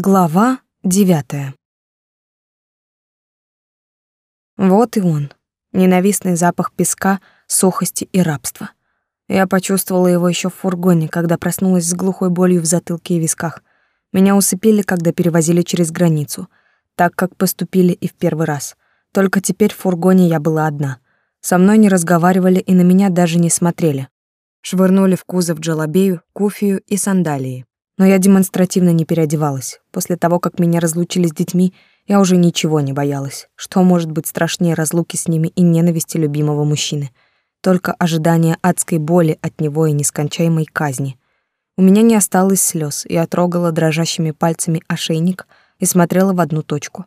Глава девятая. Вот и он, ненавистный запах песка, сухости и рабства. Я почувствовала его еще в фургоне, когда проснулась с глухой болью в затылке и висках. Меня усыпили, когда перевозили через границу, так как поступили и в первый раз. Только теперь в фургоне я была одна. Со мной не разговаривали и на меня даже не смотрели. Швырнули в кузов джалабею, куфию и сандалии. Но я демонстративно не переодевалась. После того, как меня разлучили с детьми, я уже ничего не боялась. Что может быть страшнее разлуки с ними и ненависти любимого мужчины? Только ожидание адской боли от него и нескончаемой казни. У меня не осталось слез. Я трогала дрожащими пальцами ошейник и смотрела в одну точку.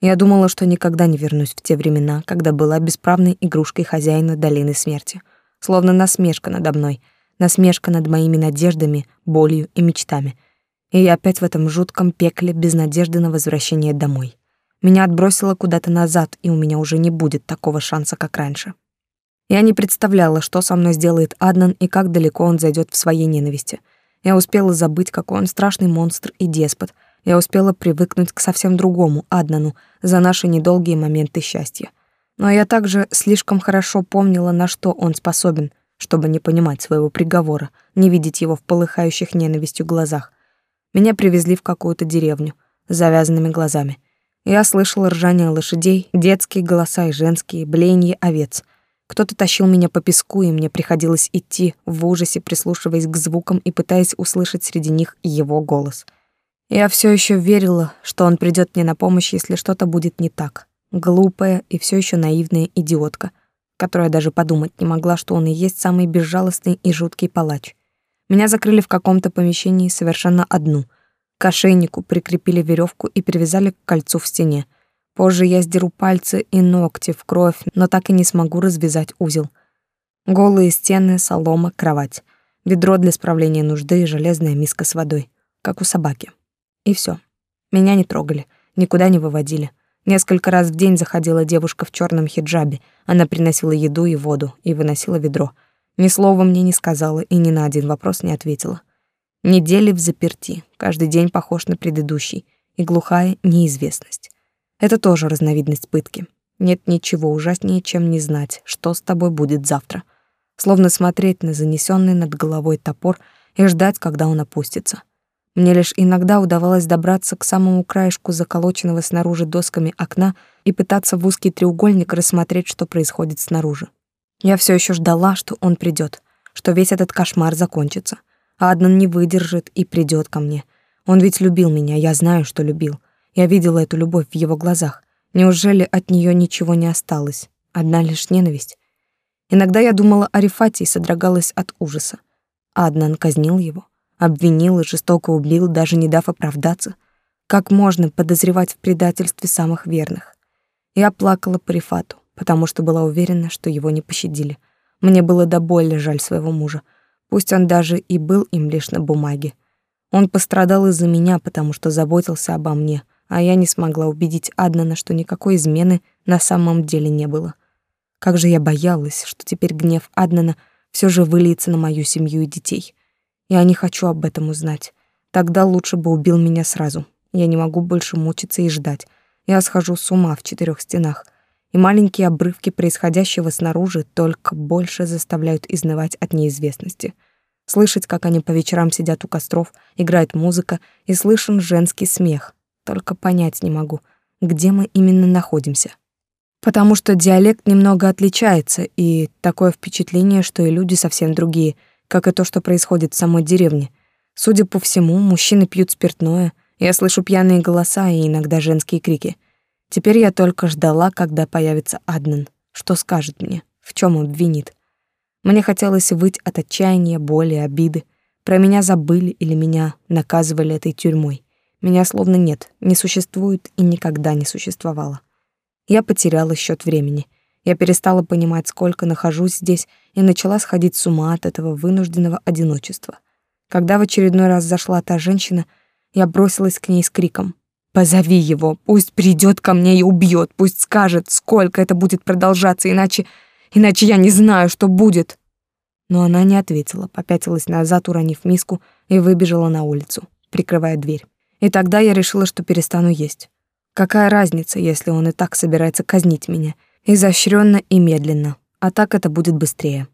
Я думала, что никогда не вернусь в те времена, когда была бесправной игрушкой хозяина долины смерти. Словно насмешка надо мной — насмешка над моими надеждами, болью и мечтами. И я опять в этом жутком пекле без надежды на возвращение домой. Меня отбросило куда-то назад, и у меня уже не будет такого шанса, как раньше. Я не представляла, что со мной сделает Аднан и как далеко он зайдет в своей ненависти. Я успела забыть, какой он страшный монстр и деспот. Я успела привыкнуть к совсем другому Аднану за наши недолгие моменты счастья. Но я также слишком хорошо помнила, на что он способен — чтобы не понимать своего приговора, не видеть его в полыхающих ненавистью глазах. Меня привезли в какую-то деревню с завязанными глазами. Я слышала ржание лошадей, детские голоса и женские, блеяние овец. Кто-то тащил меня по песку, и мне приходилось идти в ужасе, прислушиваясь к звукам и пытаясь услышать среди них его голос. Я все еще верила, что он придет мне на помощь, если что-то будет не так. Глупая и все еще наивная идиотка — которая даже подумать не могла, что он и есть самый безжалостный и жуткий палач. Меня закрыли в каком-то помещении совершенно одну. К ошейнику прикрепили веревку и привязали к кольцу в стене. Позже я сдеру пальцы и ногти в кровь, но так и не смогу развязать узел. Голые стены, солома, кровать. Ведро для справления нужды и железная миска с водой, как у собаки. И все. Меня не трогали, никуда не выводили. Несколько раз в день заходила девушка в черном хиджабе. Она приносила еду и воду и выносила ведро. Ни слова мне не сказала и ни на один вопрос не ответила. Недели в заперти, каждый день похож на предыдущий, и глухая неизвестность. Это тоже разновидность пытки. Нет ничего ужаснее, чем не знать, что с тобой будет завтра. Словно смотреть на занесенный над головой топор и ждать, когда он опустится. Мне лишь иногда удавалось добраться к самому краешку заколоченного снаружи досками окна и пытаться в узкий треугольник рассмотреть, что происходит снаружи. Я все еще ждала, что он придет, что весь этот кошмар закончится. А Аднан не выдержит и придет ко мне. Он ведь любил меня, я знаю, что любил. Я видела эту любовь в его глазах. Неужели от нее ничего не осталось? Одна лишь ненависть. Иногда я думала о Рифате и содрогалась от ужаса. Аднан казнил его обвинил и жестоко убил, даже не дав оправдаться. Как можно подозревать в предательстве самых верных? Я плакала по Рифату, потому что была уверена, что его не пощадили. Мне было до боли жаль своего мужа. Пусть он даже и был им лишь на бумаге. Он пострадал из-за меня, потому что заботился обо мне, а я не смогла убедить Аднана, что никакой измены на самом деле не было. Как же я боялась, что теперь гнев Аднана все же выльется на мою семью и детей. Я не хочу об этом узнать. Тогда лучше бы убил меня сразу. Я не могу больше мучиться и ждать. Я схожу с ума в четырех стенах. И маленькие обрывки происходящего снаружи только больше заставляют изнывать от неизвестности. Слышать, как они по вечерам сидят у костров, играет музыка, и слышен женский смех. Только понять не могу, где мы именно находимся. Потому что диалект немного отличается, и такое впечатление, что и люди совсем другие — как и то, что происходит в самой деревне. Судя по всему, мужчины пьют спиртное, я слышу пьяные голоса и иногда женские крики. Теперь я только ждала, когда появится Аднан. Что скажет мне, в чем обвинит. Мне хотелось выть от отчаяния, боли, обиды. Про меня забыли или меня наказывали этой тюрьмой. Меня словно нет, не существует и никогда не существовало. Я потеряла счет времени. Я перестала понимать, сколько нахожусь здесь, и начала сходить с ума от этого вынужденного одиночества. Когда в очередной раз зашла та женщина, я бросилась к ней с криком. «Позови его, пусть придет ко мне и убьет, пусть скажет, сколько это будет продолжаться, иначе... иначе я не знаю, что будет». Но она не ответила, попятилась назад, уронив миску, и выбежала на улицу, прикрывая дверь. И тогда я решила, что перестану есть. Какая разница, если он и так собирается казнить меня? Изощренно и медленно. А так это будет быстрее.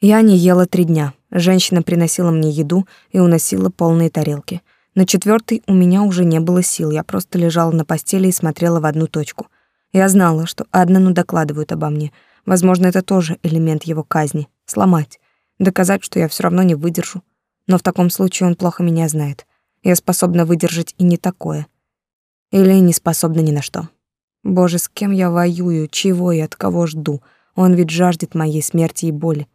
Я не ела три дня. Женщина приносила мне еду и уносила полные тарелки. На четвертый у меня уже не было сил, я просто лежала на постели и смотрела в одну точку. Я знала, что Аднану докладывают обо мне. Возможно, это тоже элемент его казни — сломать, доказать, что я все равно не выдержу. Но в таком случае он плохо меня знает. Я способна выдержать и не такое. Или не способна ни на что. Боже, с кем я воюю, чего и от кого жду? Он ведь жаждет моей смерти и боли.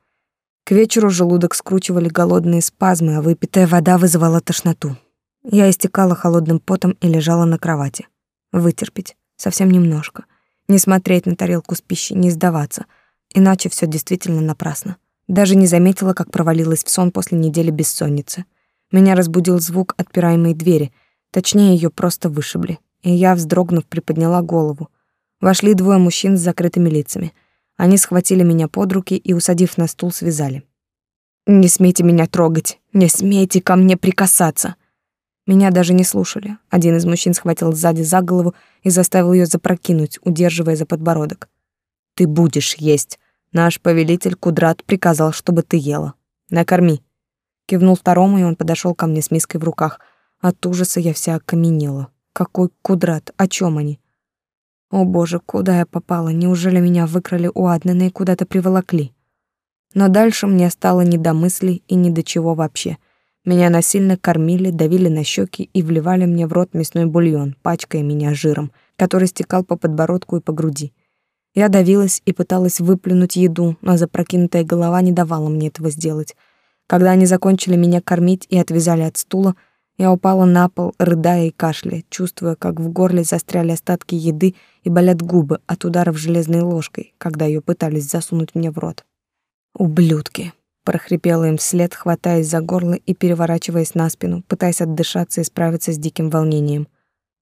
К вечеру желудок скручивали голодные спазмы, а выпитая вода вызывала тошноту. Я истекала холодным потом и лежала на кровати. Вытерпеть. Совсем немножко. Не смотреть на тарелку с пищей, не сдаваться. Иначе все действительно напрасно. Даже не заметила, как провалилась в сон после недели бессонницы. Меня разбудил звук отпираемой двери. Точнее, ее просто вышибли и я, вздрогнув, приподняла голову. Вошли двое мужчин с закрытыми лицами. Они схватили меня под руки и, усадив на стул, связали. «Не смейте меня трогать! Не смейте ко мне прикасаться!» Меня даже не слушали. Один из мужчин схватил сзади за голову и заставил ее запрокинуть, удерживая за подбородок. «Ты будешь есть. Наш повелитель Кудрат приказал, чтобы ты ела. Накорми». Кивнул второму, и он подошел ко мне с миской в руках. От ужаса я вся окаменела. Какой кудрат? О чем они? О боже, куда я попала? Неужели меня выкрали у Аднена и куда-то приволокли? Но дальше мне стало не до мыслей и ни до чего вообще. Меня насильно кормили, давили на щеки и вливали мне в рот мясной бульон, пачкая меня жиром, который стекал по подбородку и по груди. Я давилась и пыталась выплюнуть еду, но запрокинутая голова не давала мне этого сделать. Когда они закончили меня кормить и отвязали от стула, я упала на пол, рыдая и кашляя, чувствуя, как в горле застряли остатки еды и болят губы от ударов железной ложкой, когда ее пытались засунуть мне в рот. «Ублюдки!» — прохрипела им вслед, хватаясь за горло и переворачиваясь на спину, пытаясь отдышаться и справиться с диким волнением.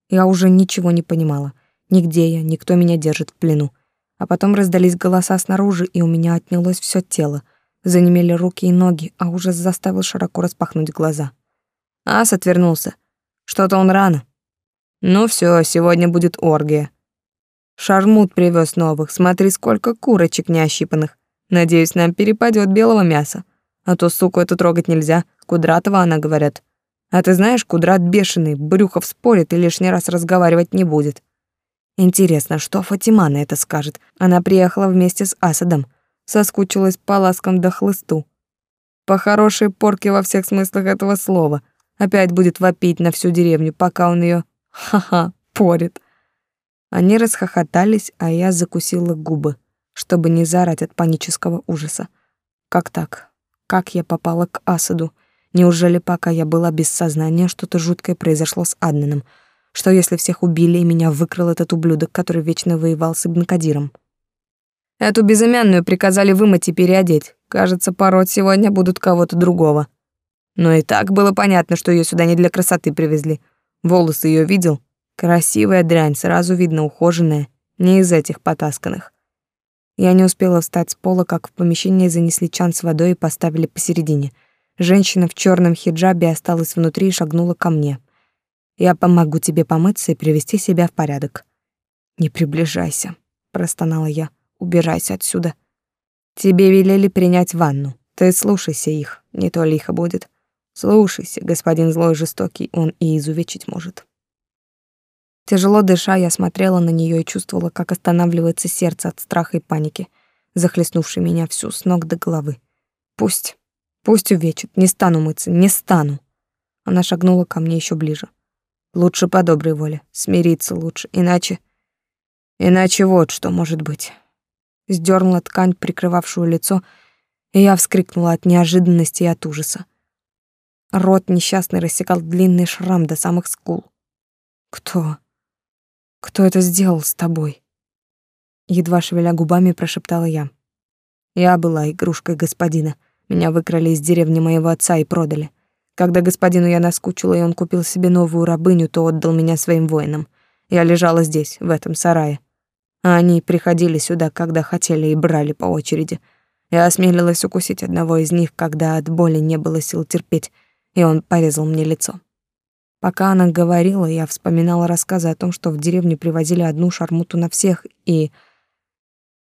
Я уже ничего не понимала. Нигде я, никто меня держит в плену. А потом раздались голоса снаружи, и у меня отнялось все тело. Занемели руки и ноги, а ужас заставил широко распахнуть глаза. Ас отвернулся. Что-то он рано. Ну все, сегодня будет оргия. Шармут привез новых. Смотри, сколько курочек неощипанных. Надеюсь, нам перепадет белого мяса. А то суку эту трогать нельзя. Кудратова она, говорят. А ты знаешь, Кудрат бешеный, Брюхов спорит и лишний раз разговаривать не будет. Интересно, что Фатима на это скажет? Она приехала вместе с Асадом. Соскучилась по ласкам до хлысту. По хорошей порке во всех смыслах этого слова — Опять будет вопить на всю деревню, пока он ее, ха-ха, порит. Они расхохотались, а я закусила губы, чтобы не заорать от панического ужаса. Как так? Как я попала к Асаду? Неужели пока я была без сознания, что-то жуткое произошло с Аднаном? Что если всех убили и меня выкрал этот ублюдок, который вечно воевал с Ибн Кадиром? Эту безымянную приказали вымыть и переодеть. Кажется, пороть сегодня будут кого-то другого. Но и так было понятно, что ее сюда не для красоты привезли. Волосы ее видел? Красивая дрянь, сразу видно ухоженная, не из этих потасканных. Я не успела встать с пола, как в помещение занесли чан с водой и поставили посередине. Женщина в черном хиджабе осталась внутри и шагнула ко мне. Я помогу тебе помыться и привести себя в порядок. Не приближайся, простонала я. Убирайся отсюда. Тебе велели принять ванну. Ты слушайся их, не то лихо будет. Слушайся, господин злой и жестокий, он и изувечить может. Тяжело дыша, я смотрела на нее и чувствовала, как останавливается сердце от страха и паники, захлестнувшей меня всю с ног до головы. Пусть, пусть увечит, не стану мыться, не стану. Она шагнула ко мне еще ближе. Лучше по доброй воле, смириться лучше, иначе... Иначе вот что может быть. Сдернула ткань, прикрывавшую лицо, и я вскрикнула от неожиданности и от ужаса. Рот несчастный рассекал длинный шрам до самых скул. «Кто? Кто это сделал с тобой?» Едва шевеля губами, прошептала я. Я была игрушкой господина. Меня выкрали из деревни моего отца и продали. Когда господину я наскучила, и он купил себе новую рабыню, то отдал меня своим воинам. Я лежала здесь, в этом сарае. А они приходили сюда, когда хотели, и брали по очереди. Я осмелилась укусить одного из них, когда от боли не было сил терпеть, и он порезал мне лицо. Пока она говорила, я вспоминала рассказы о том, что в деревню привозили одну шармуту на всех и...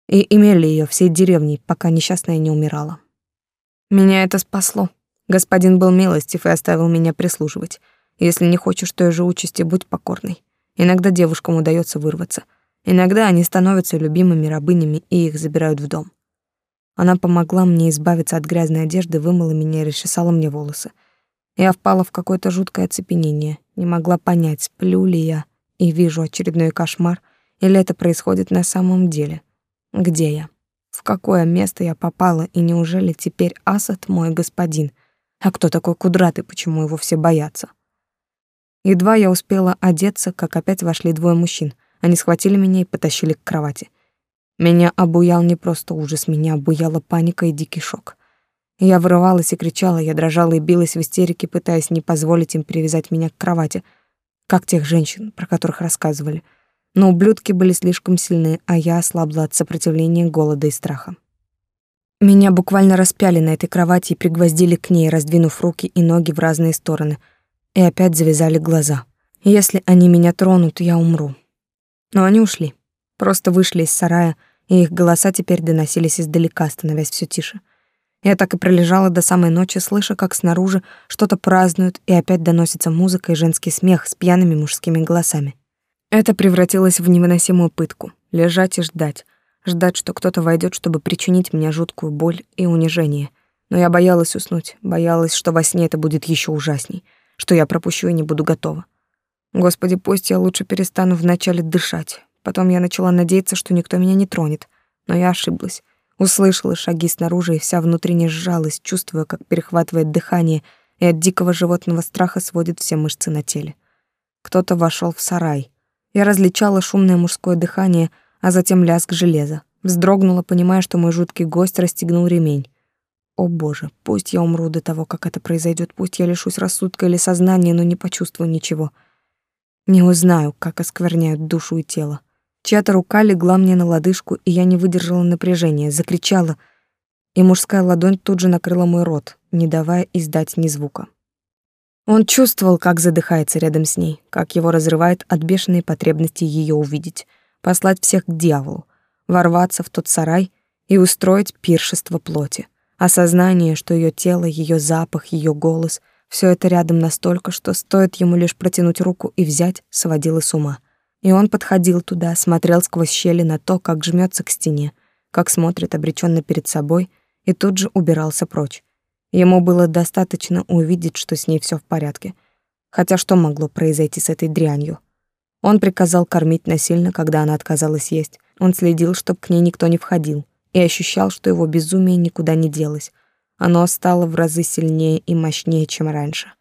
и имели ее всей деревней, пока несчастная не умирала. Меня это спасло. Господин был милостив и оставил меня прислуживать. Если не хочешь той же участи, будь покорной. Иногда девушкам удается вырваться. Иногда они становятся любимыми рабынями, и их забирают в дом. Она помогла мне избавиться от грязной одежды, вымыла меня и расчесала мне волосы. Я впала в какое-то жуткое оцепенение, не могла понять, сплю ли я и вижу очередной кошмар, или это происходит на самом деле. Где я? В какое место я попала, и неужели теперь Асад мой господин? А кто такой Кудратый, почему его все боятся? Едва я успела одеться, как опять вошли двое мужчин. Они схватили меня и потащили к кровати. Меня обуял не просто ужас, меня обуяла паника и дикий шок. Я вырывалась и кричала, я дрожала и билась в истерике, пытаясь не позволить им привязать меня к кровати, как тех женщин, про которых рассказывали. Но ублюдки были слишком сильны, а я ослабла от сопротивления, голода и страха. Меня буквально распяли на этой кровати и пригвоздили к ней, раздвинув руки и ноги в разные стороны, и опять завязали глаза. Если они меня тронут, я умру. Но они ушли. Просто вышли из сарая, и их голоса теперь доносились издалека, становясь все тише. Я так и пролежала до самой ночи, слыша, как снаружи что-то празднуют, и опять доносится музыка и женский смех с пьяными мужскими голосами. Это превратилось в невыносимую пытку — лежать и ждать. Ждать, что кто-то войдет, чтобы причинить мне жуткую боль и унижение. Но я боялась уснуть, боялась, что во сне это будет еще ужасней, что я пропущу и не буду готова. Господи, пусть я лучше перестану вначале дышать, Потом я начала надеяться, что никто меня не тронет, но я ошиблась. Услышала шаги снаружи и вся внутренне сжалась, чувствуя, как перехватывает дыхание, и от дикого животного страха сводит все мышцы на теле. Кто-то вошел в сарай. Я различала шумное мужское дыхание, а затем лязг железа. Вздрогнула, понимая, что мой жуткий гость расстегнул ремень. О боже, пусть я умру до того, как это произойдет, пусть я лишусь рассудка или сознания, но не почувствую ничего. Не узнаю, как оскверняют душу и тело. Чья-то рука легла мне на лодыжку, и я не выдержала напряжения, закричала, и мужская ладонь тут же накрыла мой рот, не давая издать ни звука. Он чувствовал, как задыхается рядом с ней, как его разрывает от бешеной потребности ее увидеть, послать всех к дьяволу, ворваться в тот сарай и устроить пиршество плоти. Осознание, что ее тело, ее запах, ее голос — все это рядом настолько, что стоит ему лишь протянуть руку и взять, сводило с ума — и он подходил туда, смотрел сквозь щели на то, как жмется к стене, как смотрит обреченно перед собой, и тут же убирался прочь. Ему было достаточно увидеть, что с ней все в порядке. Хотя что могло произойти с этой дрянью? Он приказал кормить насильно, когда она отказалась есть. Он следил, чтобы к ней никто не входил, и ощущал, что его безумие никуда не делось. Оно стало в разы сильнее и мощнее, чем раньше.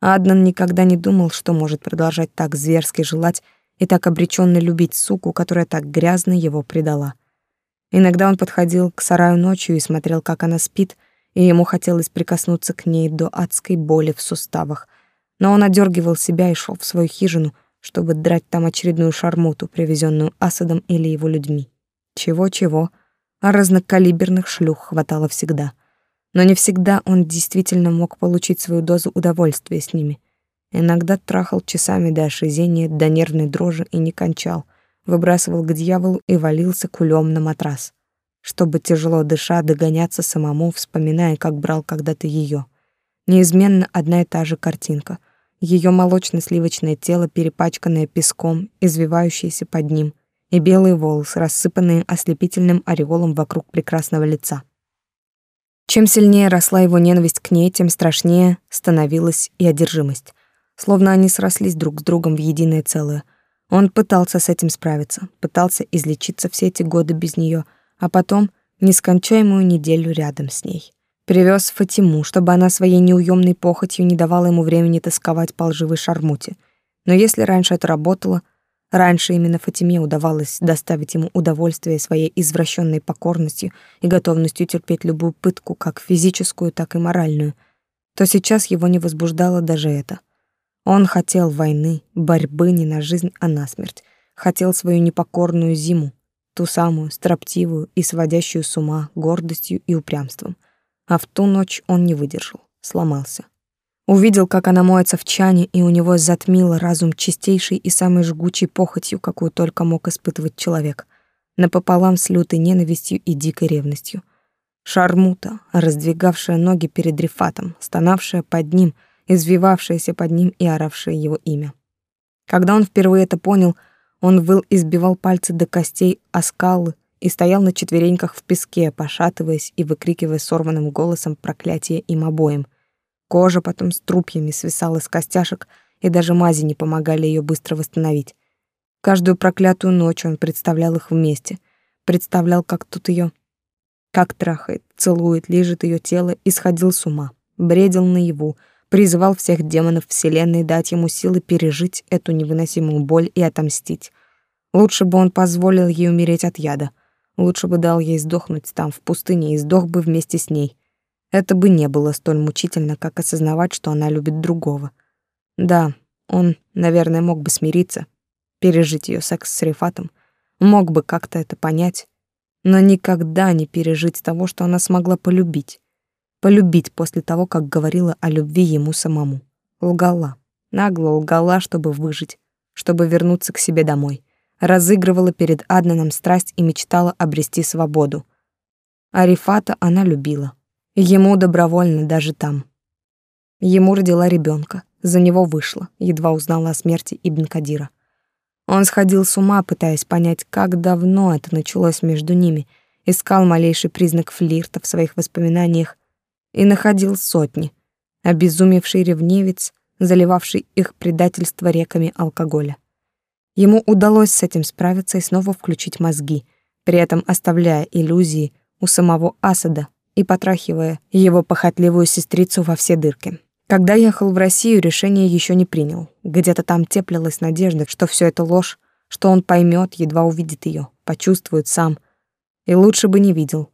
Аднан никогда не думал, что может продолжать так зверски желать и так обречённый любить суку, которая так грязно его предала. Иногда он подходил к сараю ночью и смотрел, как она спит, и ему хотелось прикоснуться к ней до адской боли в суставах. Но он одергивал себя и шел в свою хижину, чтобы драть там очередную шармуту, привезенную Асадом или его людьми. Чего-чего, а разнокалиберных шлюх хватало всегда. Но не всегда он действительно мог получить свою дозу удовольствия с ними. Иногда трахал часами до ошизения, до нервной дрожи и не кончал. Выбрасывал к дьяволу и валился кулем на матрас. Чтобы тяжело дыша догоняться самому, вспоминая, как брал когда-то ее. Неизменно одна и та же картинка. Ее молочно-сливочное тело, перепачканное песком, извивающееся под ним, и белые волосы, рассыпанные ослепительным ореолом вокруг прекрасного лица. Чем сильнее росла его ненависть к ней, тем страшнее становилась и одержимость словно они срослись друг с другом в единое целое. Он пытался с этим справиться, пытался излечиться все эти годы без нее, а потом нескончаемую неделю рядом с ней. Привез Фатиму, чтобы она своей неуемной похотью не давала ему времени тосковать по лживой шармуте. Но если раньше это работало, раньше именно Фатиме удавалось доставить ему удовольствие своей извращенной покорностью и готовностью терпеть любую пытку, как физическую, так и моральную, то сейчас его не возбуждало даже это — он хотел войны, борьбы не на жизнь, а на смерть. Хотел свою непокорную зиму, ту самую, строптивую и сводящую с ума гордостью и упрямством. А в ту ночь он не выдержал, сломался. Увидел, как она моется в чане, и у него затмило разум чистейшей и самой жгучей похотью, какую только мог испытывать человек, напополам с лютой ненавистью и дикой ревностью. Шармута, раздвигавшая ноги перед Рифатом, стонавшая под ним, извивавшаяся под ним и оравшая его имя. Когда он впервые это понял, он выл и сбивал пальцы до костей о скалы и стоял на четвереньках в песке, пошатываясь и выкрикивая сорванным голосом проклятие им обоим — Кожа потом с трупьями свисала с костяшек, и даже мази не помогали ее быстро восстановить. Каждую проклятую ночь он представлял их вместе, представлял, как тут ее, как трахает, целует, лижет ее тело и сходил с ума, бредил наяву, призывал всех демонов вселенной дать ему силы пережить эту невыносимую боль и отомстить. Лучше бы он позволил ей умереть от яда, лучше бы дал ей сдохнуть там, в пустыне, и сдох бы вместе с ней. Это бы не было столь мучительно, как осознавать, что она любит другого. Да, он, наверное, мог бы смириться, пережить ее секс с Рифатом, мог бы как-то это понять, но никогда не пережить того, что она смогла полюбить. Полюбить после того, как говорила о любви ему самому. Лгала, нагло лгала, чтобы выжить, чтобы вернуться к себе домой. Разыгрывала перед Аднаном страсть и мечтала обрести свободу. Арифата она любила. Ему добровольно даже там. Ему родила ребенка, за него вышла, едва узнала о смерти Ибн Кадира. Он сходил с ума, пытаясь понять, как давно это началось между ними, искал малейший признак флирта в своих воспоминаниях и находил сотни. Обезумевший ревнивец, заливавший их предательство реками алкоголя. Ему удалось с этим справиться и снова включить мозги, при этом оставляя иллюзии у самого Асада, и потрахивая его похотливую сестрицу во все дырки. Когда ехал в Россию, решение еще не принял. Где-то там теплилась надежда, что все это ложь, что он поймет, едва увидит ее, почувствует сам. И лучше бы не видел.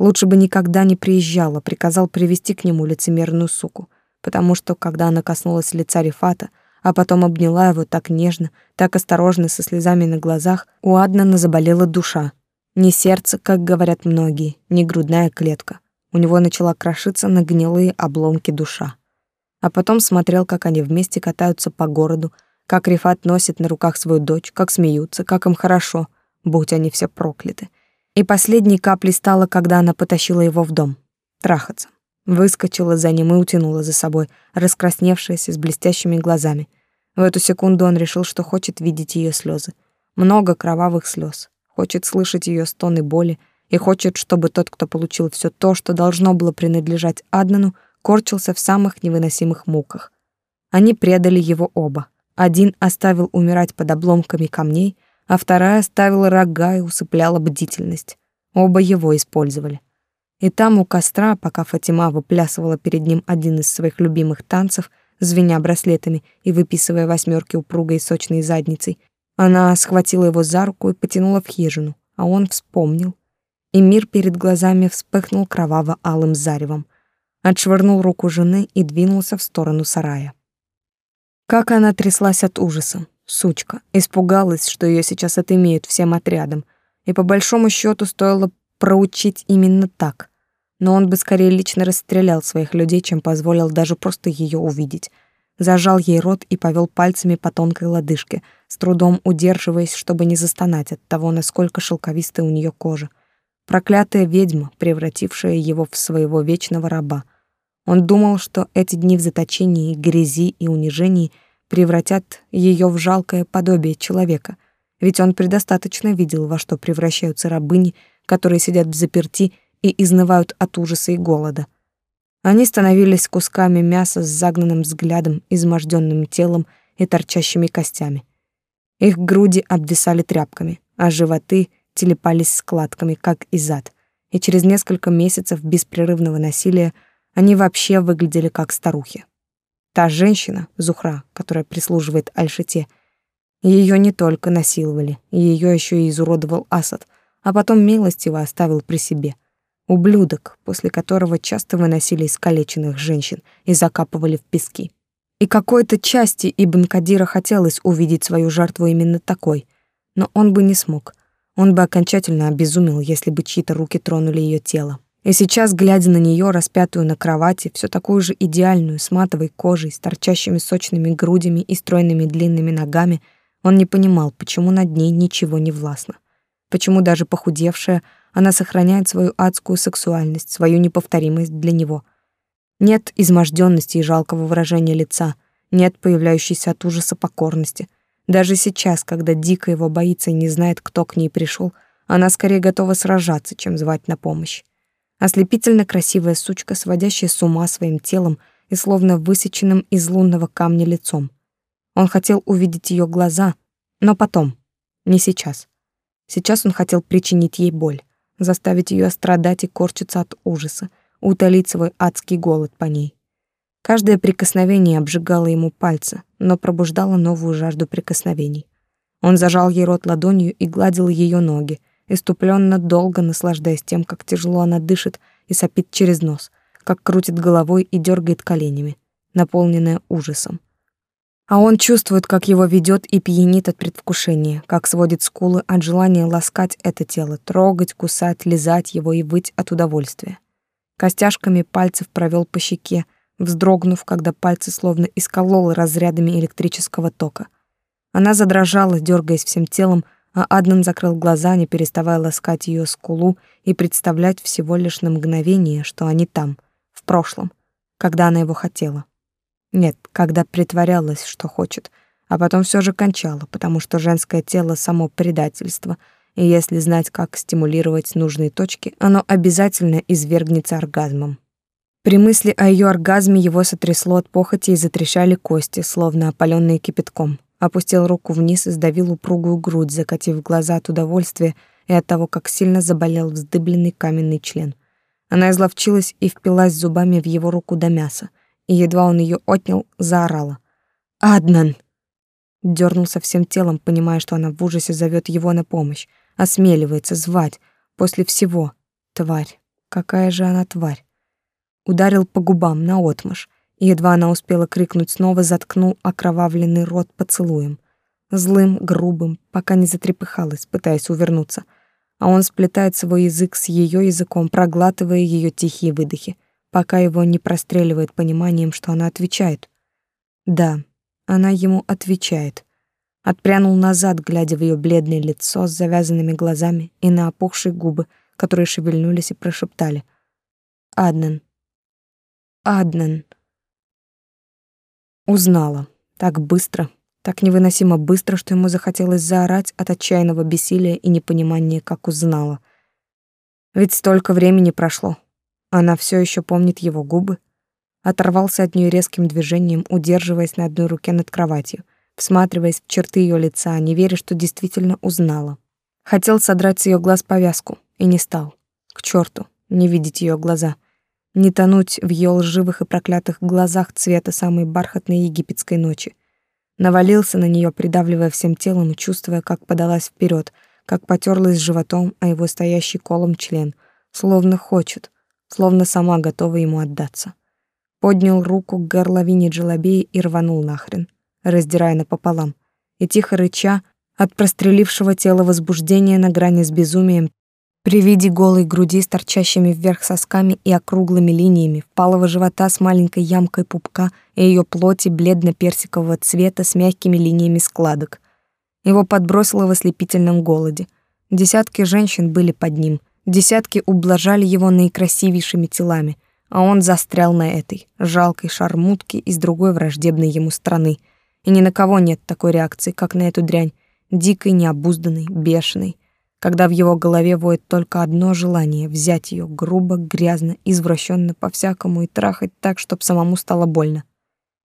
Лучше бы никогда не приезжала, приказал привести к нему лицемерную суку, потому что, когда она коснулась лица Рифата, а потом обняла его так нежно, так осторожно, со слезами на глазах, у Аднана заболела душа, не сердце, как говорят многие, не грудная клетка. У него начала крошиться на гнилые обломки душа. А потом смотрел, как они вместе катаются по городу, как Рифат носит на руках свою дочь, как смеются, как им хорошо, будь они все прокляты. И последней каплей стало, когда она потащила его в дом. Трахаться. Выскочила за ним и утянула за собой, раскрасневшаяся с блестящими глазами. В эту секунду он решил, что хочет видеть ее слезы. Много кровавых слез хочет слышать ее стоны боли и хочет, чтобы тот, кто получил все то, что должно было принадлежать Аднану, корчился в самых невыносимых муках. Они предали его оба. Один оставил умирать под обломками камней, а вторая ставила рога и усыпляла бдительность. Оба его использовали. И там у костра, пока Фатима выплясывала перед ним один из своих любимых танцев, звеня браслетами и выписывая восьмерки упругой и сочной задницей, она схватила его за руку и потянула в хижину, а он вспомнил. И мир перед глазами вспыхнул кроваво-алым заревом. Отшвырнул руку жены и двинулся в сторону сарая. Как она тряслась от ужаса, сучка, испугалась, что ее сейчас отымеют всем отрядом, и по большому счету стоило проучить именно так. Но он бы скорее лично расстрелял своих людей, чем позволил даже просто ее увидеть — зажал ей рот и повел пальцами по тонкой лодыжке, с трудом удерживаясь, чтобы не застонать от того, насколько шелковистая у нее кожа. Проклятая ведьма, превратившая его в своего вечного раба. Он думал, что эти дни в заточении, грязи и унижении превратят ее в жалкое подобие человека, ведь он предостаточно видел, во что превращаются рабыни, которые сидят в заперти и изнывают от ужаса и голода. Они становились кусками мяса с загнанным взглядом, изможденным телом и торчащими костями. Их груди обвисали тряпками, а животы телепались складками, как и зад. И через несколько месяцев беспрерывного насилия они вообще выглядели как старухи. Та женщина, Зухра, которая прислуживает Альшите, ее не только насиловали, ее еще и изуродовал Асад, а потом милостиво оставил при себе — ублюдок, после которого часто выносили искалеченных женщин и закапывали в пески. И какой-то части Ибн Кадира хотелось увидеть свою жертву именно такой, но он бы не смог. Он бы окончательно обезумел, если бы чьи-то руки тронули ее тело. И сейчас, глядя на нее, распятую на кровати, все такую же идеальную, с матовой кожей, с торчащими сочными грудями и стройными длинными ногами, он не понимал, почему над ней ничего не властно. Почему даже похудевшая, она сохраняет свою адскую сексуальность, свою неповторимость для него. Нет изможденности и жалкого выражения лица, нет появляющейся от ужаса покорности. Даже сейчас, когда дико его боится и не знает, кто к ней пришел, она скорее готова сражаться, чем звать на помощь. Ослепительно красивая сучка, сводящая с ума своим телом и словно высеченным из лунного камня лицом. Он хотел увидеть ее глаза, но потом, не сейчас. Сейчас он хотел причинить ей боль, заставить ее страдать и корчиться от ужаса, утолить свой адский голод по ней. Каждое прикосновение обжигало ему пальцы, но пробуждало новую жажду прикосновений. Он зажал ей рот ладонью и гладил ее ноги, иступленно долго наслаждаясь тем, как тяжело она дышит и сопит через нос, как крутит головой и дергает коленями, наполненная ужасом. А он чувствует, как его ведет и пьянит от предвкушения, как сводит скулы от желания ласкать это тело, трогать, кусать, лизать его и выть от удовольствия. Костяшками пальцев провел по щеке, вздрогнув, когда пальцы словно искололо разрядами электрического тока. Она задрожала, дергаясь всем телом, а Аднан закрыл глаза, не переставая ласкать ее скулу и представлять всего лишь на мгновение, что они там, в прошлом, когда она его хотела. Нет, когда притворялась, что хочет, а потом все же кончала, потому что женское тело само предательство, и если знать, как стимулировать нужные точки, оно обязательно извергнется оргазмом. При мысли о ее оргазме его сотрясло от похоти и затрещали кости, словно опаленные кипятком. Опустил руку вниз и сдавил упругую грудь, закатив глаза от удовольствия и от того, как сильно заболел вздыбленный каменный член. Она изловчилась и впилась зубами в его руку до мяса и едва он ее отнял, заорала. «Аднан!» Дернулся всем телом, понимая, что она в ужасе зовет его на помощь, осмеливается звать. После всего. Тварь. Какая же она тварь. Ударил по губам наотмашь, едва она успела крикнуть снова, заткнул окровавленный рот поцелуем. Злым, грубым, пока не затрепыхалась, пытаясь увернуться. А он сплетает свой язык с ее языком, проглатывая ее тихие выдохи пока его не простреливает пониманием, что она отвечает. Да, она ему отвечает. Отпрянул назад, глядя в ее бледное лицо с завязанными глазами и на опухшие губы, которые шевельнулись и прошептали. «Аднан! Аднан!» Узнала. Так быстро, так невыносимо быстро, что ему захотелось заорать от отчаянного бессилия и непонимания, как узнала. Ведь столько времени прошло, она все еще помнит его губы. Оторвался от нее резким движением, удерживаясь на одной руке над кроватью, всматриваясь в черты ее лица, не веря, что действительно узнала. Хотел содрать с ее глаз повязку и не стал. К черту, не видеть ее глаза, не тонуть в ее лживых и проклятых глазах цвета самой бархатной египетской ночи. Навалился на нее, придавливая всем телом, чувствуя, как подалась вперед, как потерлась животом о его стоящий колом член, словно хочет, словно сама готова ему отдаться. Поднял руку к горловине джелобея и рванул нахрен, раздирая напополам, и тихо рыча от прострелившего тела возбуждения на грани с безумием при виде голой груди с торчащими вверх сосками и округлыми линиями, впалого живота с маленькой ямкой пупка и ее плоти бледно-персикового цвета с мягкими линиями складок. Его подбросило в ослепительном голоде. Десятки женщин были под ним, Десятки ублажали его наикрасивейшими телами, а он застрял на этой, жалкой шармутке из другой враждебной ему страны. И ни на кого нет такой реакции, как на эту дрянь, дикой, необузданной, бешеной, когда в его голове воет только одно желание — взять ее грубо, грязно, извращенно по-всякому и трахать так, чтобы самому стало больно.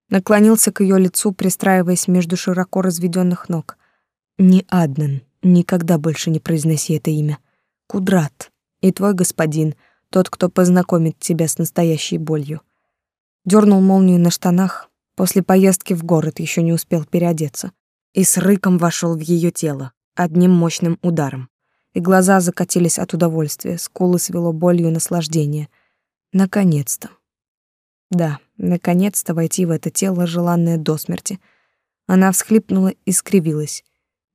Наклонился к ее лицу, пристраиваясь между широко разведенных ног. «Не Аднан, никогда больше не произноси это имя. Кудрат и твой господин, тот, кто познакомит тебя с настоящей болью. Дёрнул молнию на штанах, после поездки в город еще не успел переодеться, и с рыком вошел в ее тело, одним мощным ударом. И глаза закатились от удовольствия, скулы свело болью наслаждения. Наконец-то. Да, наконец-то войти в это тело, желанное до смерти. Она всхлипнула и скривилась.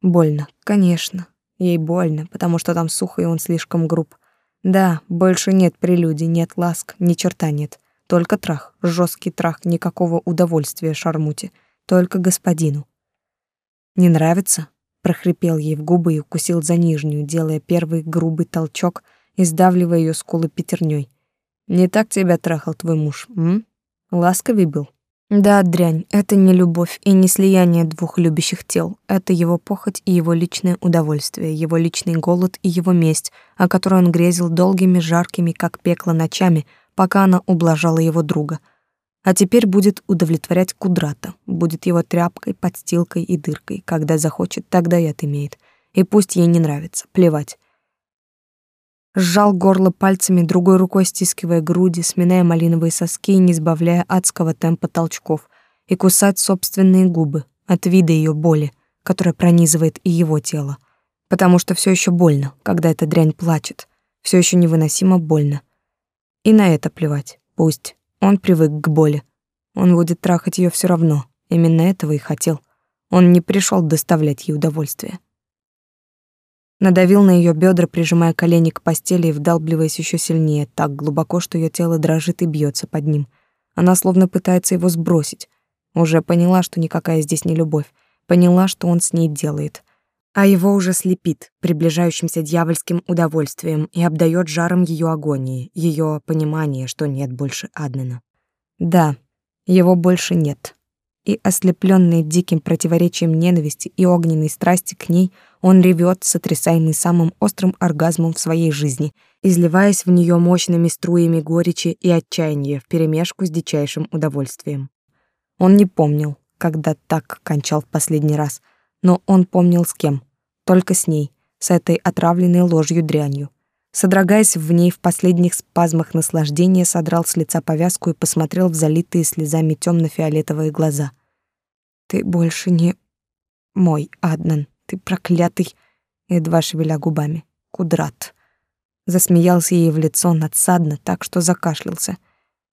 Больно, конечно. Ей больно, потому что там сухо, и он слишком груб Да, больше нет прелюдий, нет ласк, ни черта нет. Только трах, жесткий трах, никакого удовольствия шармуте, только господину. Не нравится? Прохрипел ей в губы и укусил за нижнюю, делая первый грубый толчок и сдавливая ее скулы пятерней. Не так тебя трахал твой муж, м? Ласковый был. Да, дрянь, это не любовь и не слияние двух любящих тел. Это его похоть и его личное удовольствие, его личный голод и его месть, о которой он грезил долгими, жаркими, как пекло, ночами, пока она ублажала его друга. А теперь будет удовлетворять Кудрата, будет его тряпкой, подстилкой и дыркой. Когда захочет, тогда и отымеет. И пусть ей не нравится, плевать сжал горло пальцами, другой рукой стискивая груди, сминая малиновые соски и не сбавляя адского темпа толчков, и кусать собственные губы от вида ее боли, которая пронизывает и его тело. Потому что все еще больно, когда эта дрянь плачет, все еще невыносимо больно. И на это плевать, пусть. Он привык к боли. Он будет трахать ее все равно, именно этого и хотел. Он не пришел доставлять ей удовольствие надавил на ее бедра, прижимая колени к постели и вдалбливаясь еще сильнее, так глубоко, что ее тело дрожит и бьется под ним. Она словно пытается его сбросить. Уже поняла, что никакая здесь не любовь. Поняла, что он с ней делает. А его уже слепит приближающимся дьявольским удовольствием и обдает жаром ее агонии, ее понимание, что нет больше Аднена. Да, его больше нет и, ослепленный диким противоречием ненависти и огненной страсти к ней, он ревет, сотрясаемый самым острым оргазмом в своей жизни, изливаясь в нее мощными струями горечи и отчаяния вперемешку с дичайшим удовольствием. Он не помнил, когда так кончал в последний раз, но он помнил с кем, только с ней, с этой отравленной ложью дрянью. Содрогаясь в ней в последних спазмах наслаждения, содрал с лица повязку и посмотрел в залитые слезами темно-фиолетовые глаза. «Ты больше не мой, Аднан, ты проклятый!» Едва шевеля губами. «Кудрат!» Засмеялся ей в лицо надсадно, так что закашлялся.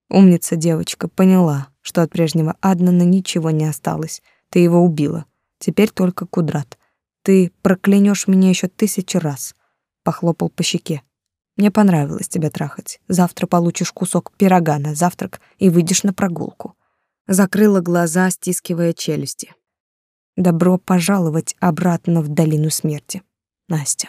Умница девочка, поняла, что от прежнего Аднана ничего не осталось. Ты его убила. Теперь только Кудрат. Ты проклянешь меня еще тысячи раз. Похлопал по щеке. Мне понравилось тебя трахать. Завтра получишь кусок пирога на завтрак и выйдешь на прогулку. Закрыла глаза, стискивая челюсти. Добро пожаловать обратно в долину смерти, Настя.